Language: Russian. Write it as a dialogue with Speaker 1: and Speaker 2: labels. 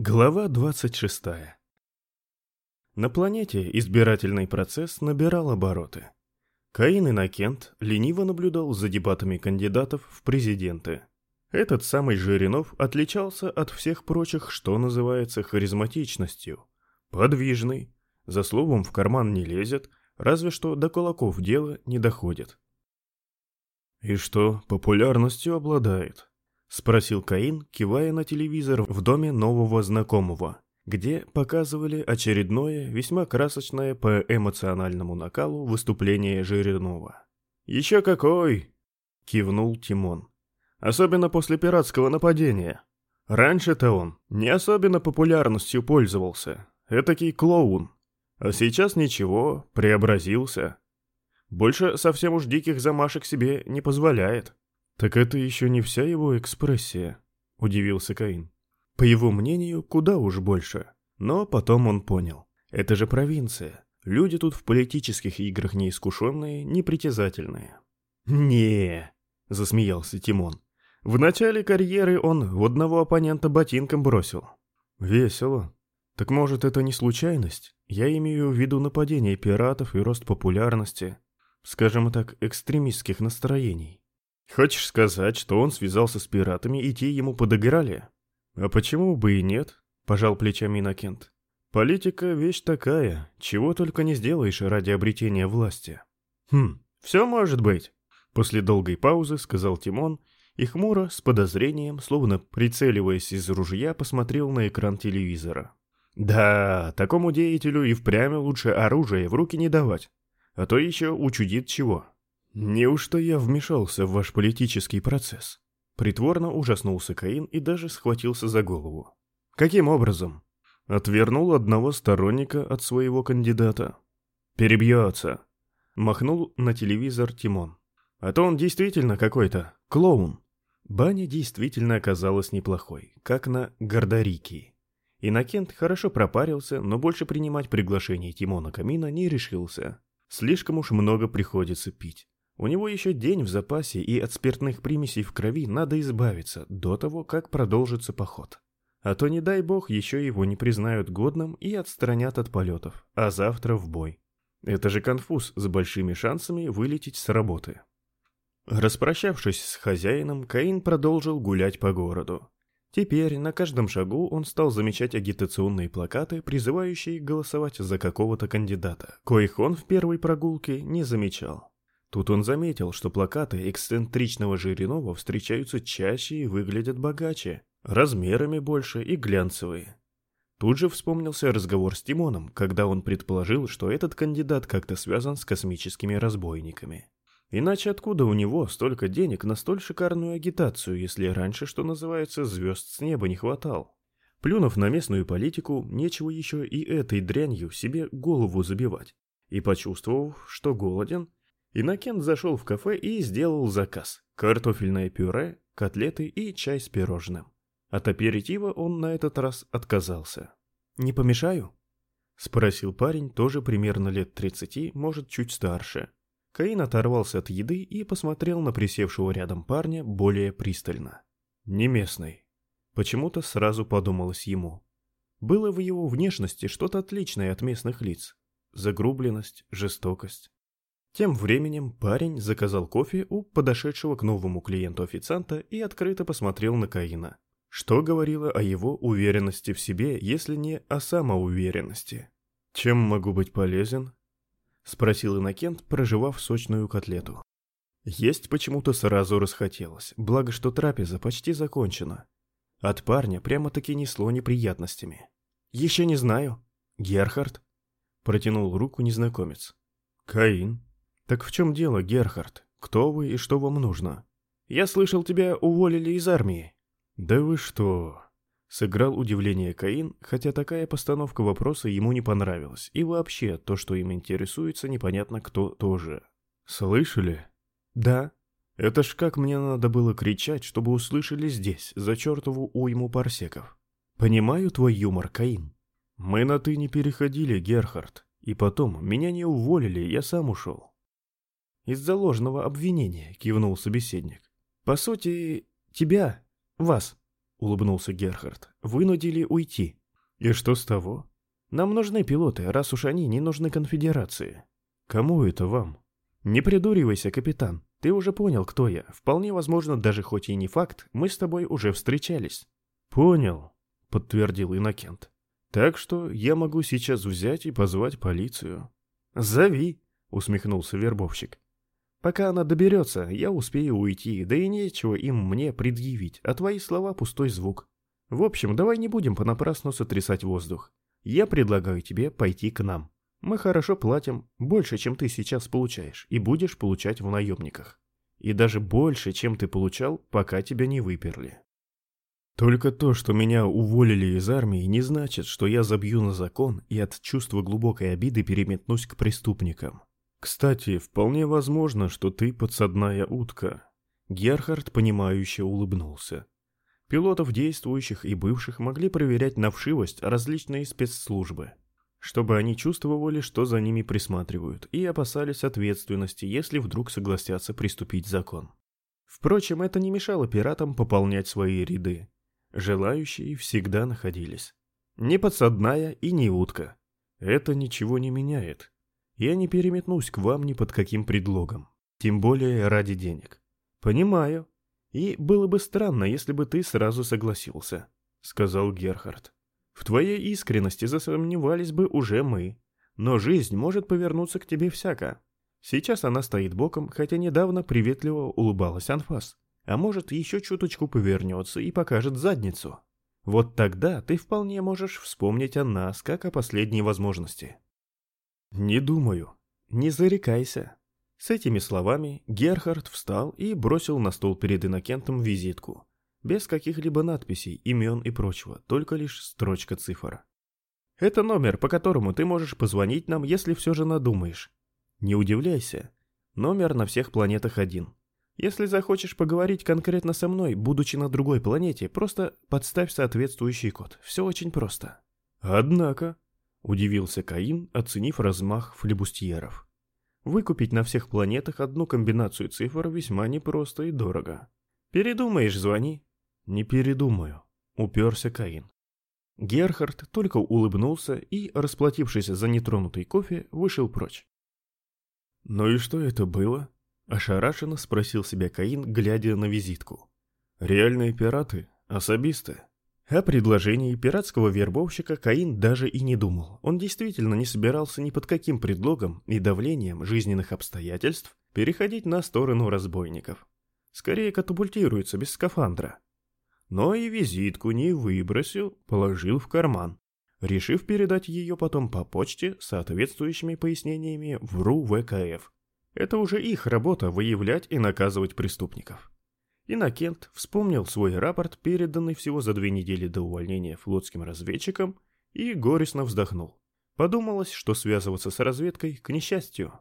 Speaker 1: Глава 26. На планете избирательный процесс набирал обороты. Каин Иннокент лениво наблюдал за дебатами кандидатов в президенты. Этот самый Жиринов отличался от всех прочих, что называется, харизматичностью. Подвижный, за словом в карман не лезет, разве что до кулаков дело не доходит. И что, популярностью обладает? — спросил Каин, кивая на телевизор в доме нового знакомого, где показывали очередное, весьма красочное по эмоциональному накалу выступление Жиринова. «Еще какой!» — кивнул Тимон. «Особенно после пиратского нападения. Раньше-то он не особенно популярностью пользовался. Этакий клоун. А сейчас ничего, преобразился. Больше совсем уж диких замашек себе не позволяет». «Так это еще не вся его экспрессия», — удивился Каин. По его мнению, куда уж больше. Но потом он понял. Это же провинция. Люди тут в политических играх неискушенные, непритязательные. не засмеялся Тимон. «В начале карьеры он в одного оппонента ботинком бросил». «Весело. Так может, это не случайность? Я имею в виду нападение пиратов и рост популярности, скажем так, экстремистских настроений». Хочешь сказать, что он связался с пиратами и те ему подыграли? А почему бы и нет? Пожал плечами Иннокент. Политика — вещь такая, чего только не сделаешь ради обретения власти. Хм, все может быть. После долгой паузы сказал Тимон и хмуро, с подозрением, словно прицеливаясь из ружья, посмотрел на экран телевизора. Да, такому деятелю и впрямь лучше оружие в руки не давать, а то еще учудит чего. «Неужто я вмешался в ваш политический процесс?» Притворно ужаснулся Каин и даже схватился за голову. «Каким образом?» Отвернул одного сторонника от своего кандидата. «Перебьется!» Махнул на телевизор Тимон. «А то он действительно какой-то клоун!» Баня действительно оказалась неплохой, как на Гордарикии. Иннокент хорошо пропарился, но больше принимать приглашение Тимона Камина не решился. Слишком уж много приходится пить. У него еще день в запасе, и от спиртных примесей в крови надо избавиться до того, как продолжится поход. А то, не дай бог, еще его не признают годным и отстранят от полетов, а завтра в бой. Это же конфуз с большими шансами вылететь с работы. Распрощавшись с хозяином, Каин продолжил гулять по городу. Теперь на каждом шагу он стал замечать агитационные плакаты, призывающие голосовать за какого-то кандидата, коих он в первой прогулке не замечал. Тут он заметил, что плакаты эксцентричного Жиринова встречаются чаще и выглядят богаче, размерами больше и глянцевые. Тут же вспомнился разговор с Тимоном, когда он предположил, что этот кандидат как-то связан с космическими разбойниками. Иначе откуда у него столько денег на столь шикарную агитацию, если раньше, что называется, звезд с неба не хватал? Плюнув на местную политику, нечего еще и этой дрянью себе голову забивать. И почувствовав, что голоден, Иннокент зашел в кафе и сделал заказ. Картофельное пюре, котлеты и чай с пирожным. От аперитива он на этот раз отказался. «Не помешаю?» — спросил парень, тоже примерно лет тридцати, может, чуть старше. Каин оторвался от еды и посмотрел на присевшего рядом парня более пристально. «Не местный». Почему-то сразу подумалось ему. Было в его внешности что-то отличное от местных лиц. Загрубленность, жестокость. Тем временем парень заказал кофе у подошедшего к новому клиенту официанта и открыто посмотрел на Каина. Что говорило о его уверенности в себе, если не о самоуверенности? «Чем могу быть полезен?» — спросил Иннокент, проживав сочную котлету. Есть почему-то сразу расхотелось, благо что трапеза почти закончена. От парня прямо-таки несло неприятностями. «Еще не знаю. Герхард?» — протянул руку незнакомец. «Каин», «Так в чем дело, Герхард? Кто вы и что вам нужно?» «Я слышал, тебя уволили из армии». «Да вы что?» Сыграл удивление Каин, хотя такая постановка вопроса ему не понравилась, и вообще то, что им интересуется, непонятно кто тоже. «Слышали?» «Да». «Это ж как мне надо было кричать, чтобы услышали здесь, за чертову уйму парсеков». «Понимаю твой юмор, Каин». «Мы на «ты» не переходили, Герхард. И потом, меня не уволили, я сам ушел. Из-за ложного обвинения, кивнул собеседник. По сути, тебя, вас. — улыбнулся Герхард. «Вынудили уйти. И что с того? Нам нужны пилоты, раз уж они не нужны конфедерации. Кому это вам? Не придуривайся, капитан. Ты уже понял, кто я. Вполне возможно, даже хоть и не факт, мы с тобой уже встречались». «Понял», — подтвердил Иннокент. «Так что я могу сейчас взять и позвать полицию». «Зови», — усмехнулся вербовщик. Пока она доберется, я успею уйти, да и нечего им мне предъявить, а твои слова — пустой звук. В общем, давай не будем понапрасну сотрясать воздух. Я предлагаю тебе пойти к нам. Мы хорошо платим, больше, чем ты сейчас получаешь, и будешь получать в наемниках. И даже больше, чем ты получал, пока тебя не выперли. Только то, что меня уволили из армии, не значит, что я забью на закон и от чувства глубокой обиды переметнусь к преступникам. «Кстати, вполне возможно, что ты подсадная утка». Герхард, понимающе улыбнулся. Пилотов действующих и бывших могли проверять на вшивость различные спецслужбы, чтобы они чувствовали, что за ними присматривают, и опасались ответственности, если вдруг согласятся приступить закон. Впрочем, это не мешало пиратам пополнять свои ряды. Желающие всегда находились. Не подсадная и не утка. Это ничего не меняет. Я не переметнусь к вам ни под каким предлогом. Тем более ради денег. Понимаю. И было бы странно, если бы ты сразу согласился, сказал Герхард. В твоей искренности засомневались бы уже мы. Но жизнь может повернуться к тебе всяко. Сейчас она стоит боком, хотя недавно приветливо улыбалась Анфас. А может, еще чуточку повернется и покажет задницу. Вот тогда ты вполне можешь вспомнить о нас, как о последней возможности. «Не думаю. Не зарекайся». С этими словами Герхард встал и бросил на стол перед Иннокентом визитку. Без каких-либо надписей, имен и прочего, только лишь строчка цифр. «Это номер, по которому ты можешь позвонить нам, если все же надумаешь. Не удивляйся. Номер на всех планетах один. Если захочешь поговорить конкретно со мной, будучи на другой планете, просто подставь соответствующий код. Все очень просто». «Однако», Удивился Каин, оценив размах флебустьеров. Выкупить на всех планетах одну комбинацию цифр весьма непросто и дорого. Передумаешь, звони. Не передумаю, уперся Каин. Герхард только улыбнулся и, расплатившись за нетронутый кофе, вышел прочь. «Ну и что это было?» – ошарашенно спросил себя Каин, глядя на визитку. «Реальные пираты? Особисты?» О предложении пиратского вербовщика Каин даже и не думал. Он действительно не собирался ни под каким предлогом и давлением жизненных обстоятельств переходить на сторону разбойников. Скорее катапультируется без скафандра. Но и визитку не выбросил, положил в карман, решив передать ее потом по почте с соответствующими пояснениями в РУ ВКФ. Это уже их работа выявлять и наказывать преступников. Иннокент вспомнил свой рапорт, переданный всего за две недели до увольнения флотским разведчиком, и горестно вздохнул. Подумалось, что связываться с разведкой к несчастью.